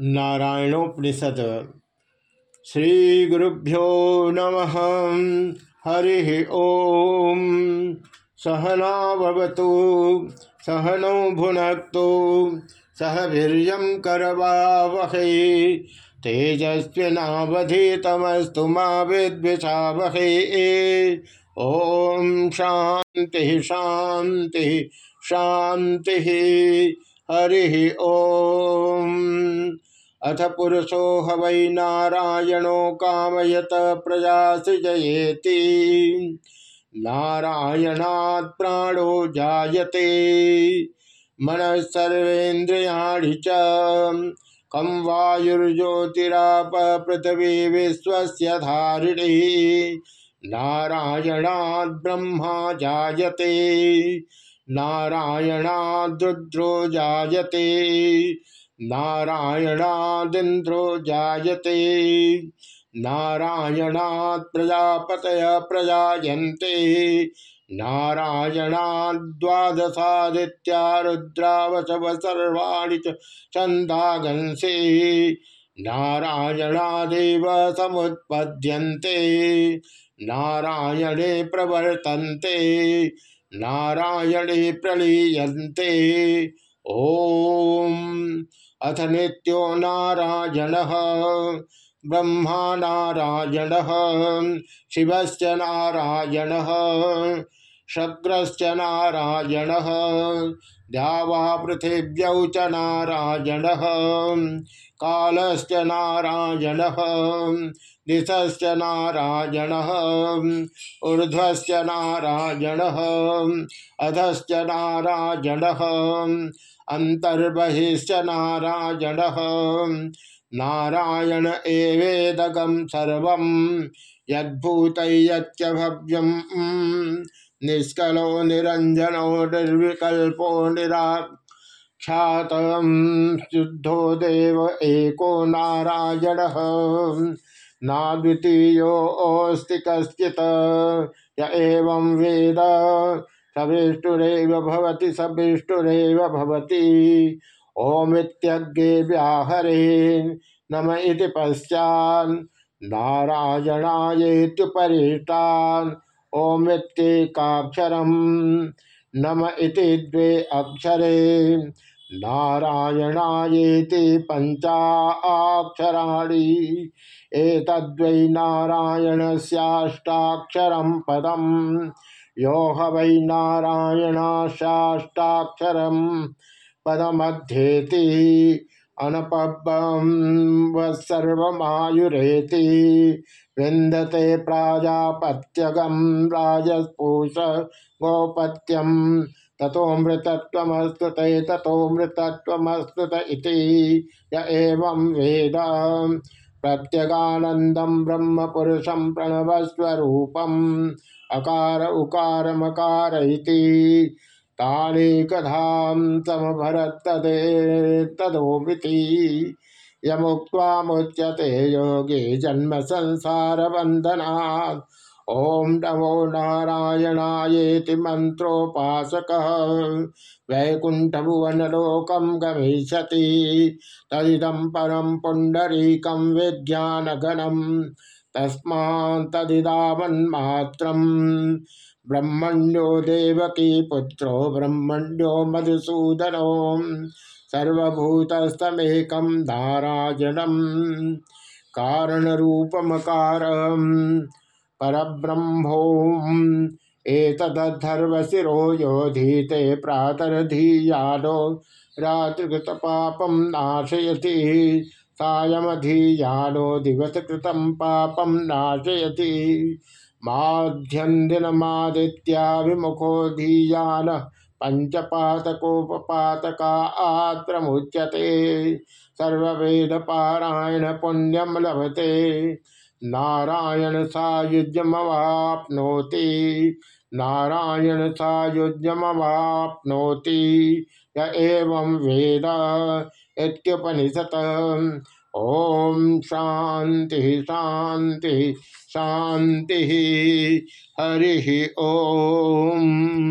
नारायणोपनिषद। श्रीगुरुभ्यो नमः। हरि ओम। सहनावतु सहनौ भुनक्तु। सह वीर करवा वह तेजस्वीनावधीतमस्तु मिषा वह ओम शांति शांति शांति हरि ओम। अथ पुरुषो हवै नारायणो कामयत प्रजा सृजयेति नारायणात् प्राणो जायते। मन सर्वेन्द्रियाणि च। कम वायुर्ज्योतिराप पृथ्वी विश्वस्य धारिणी। नारायणात् ब्रह्मा जायते। नारायणाद्रुद्रो जायते। नारायणादिन्द्रो जायते। नारायणात् प्रजापत प्रजायन्ते। नारायणाद्वादशादित्या रुद्रावसव सर्वाणि च छन्दागंसे नारायणादेव समुत्पद्यन्ते। नारायणे प्रवर्तन्ते। नारायणे प्रलीयन्ते ओम अथ नित्यो नारायण ब्रह्मा नारायण शिवश्च नारायण। शक्रश्च नारायण द्यावा पृथिव्यौ च नारायण, कालश्च नारायण दिशश्च नारायण, ऊर्ध्वश्च नारायण, अधश्च नारायण अंतर्बहिश्च नारायण। नारायण एवेदगम सर्व यद्भूत भव्यम। निष्कलो निरंजनो निर्विकल्पो निराख्यात शुद्धो देव एको नारायण। नाद्वितीयोऽस्ति कश्चित्, य एवं वेद। सविष्टुरेव भवति सविष्टुरेव भवति। ओमित्यग्गे व्याहरे, नम इति पश्चान्। नारायणायेत्युपरिष्टान् ओमित्येकाक्षरम् नम इति द्वे अक्षरे। नारायणायेति पञ्चाक्षराणि। एतद्वै नारायणस्याष्टाक्षरं पदम्। यो ह वै नारायणाशाष्टाक्षरं पदमध्येति। अनपबं सर्वमायुरेति विन्दते प्राजापत्यगं राजपूष गोपत्यं। तथोमृतत्वमस्तुते तथोमृतत्वमस्तुत इति एवं वेद। प्रत्यगानंदम ब्रह्म पुरुषम प्रणवस्वरूपम अकार उकार मकार तानेकधाम समभरत तदे तदोमिति। यमुक्त्वा मुच्यते योगे जन्म संसार बंधना ओम नमो नारायणायेति मंत्रोपासक वैकुंठ भुवन लोकम गमिष्यति। तदिदम परम पुंडरीकम विज्ञान गणम तस्मा तदिदावन्मात्रम ब्रह्मण्यो देवकी पुत्रो, ब्रह्मण्यो मधुसूदनो। सर्वभूतस्तमेकं धाराजनम कारणरूपमकारम्। परब्रह्मोम एतद्धर्वशिरो योधीते प्रातरधीयानो। रात्रिकृतपापं नाशयति। सायमधीयानो दिवसकृतं पापं नाशयति। माध्यन्दिनमादित्या विमुखो धीयान पंचपातकोपपातका आत्रमुच्यते सर्ववेद पारायण पुण्यम लभते। नारायण सायुज्यमवाप्नोति नारायण सायुज्यमवाप्नोति य एवं वेद इत्युपनिषत् ओम शांति शांति शांति हरि ओम।